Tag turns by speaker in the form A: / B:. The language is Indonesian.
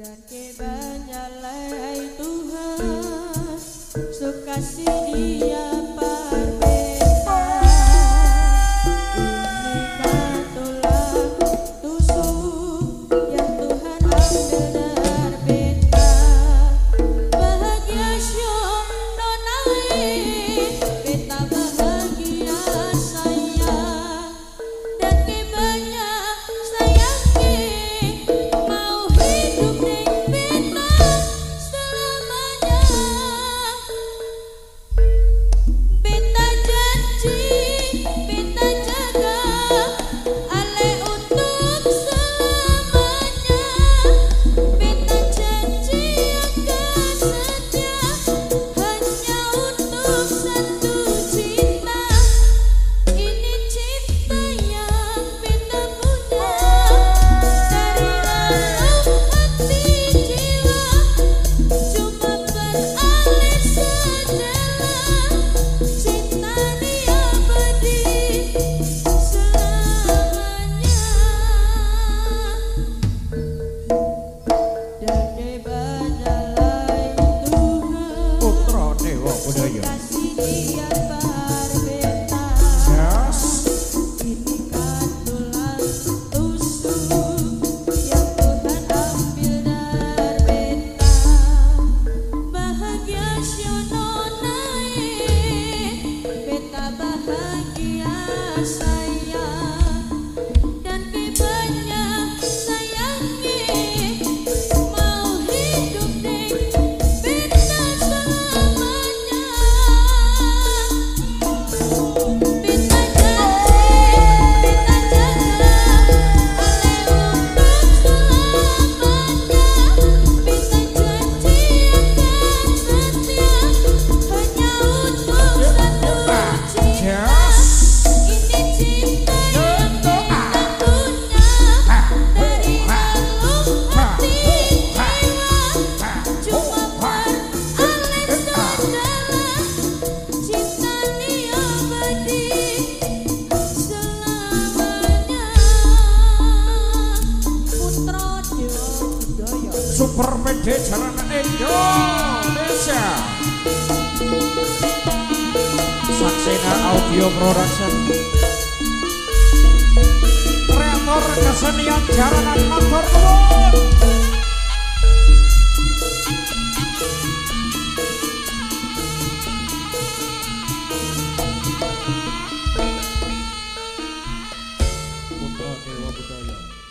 A: dan kebanyakan Tuhan suka si dia.
B: Super PD Jalan Indonesia. Saksena Audio Production. Kreator kesenian jalanan motor Nuwun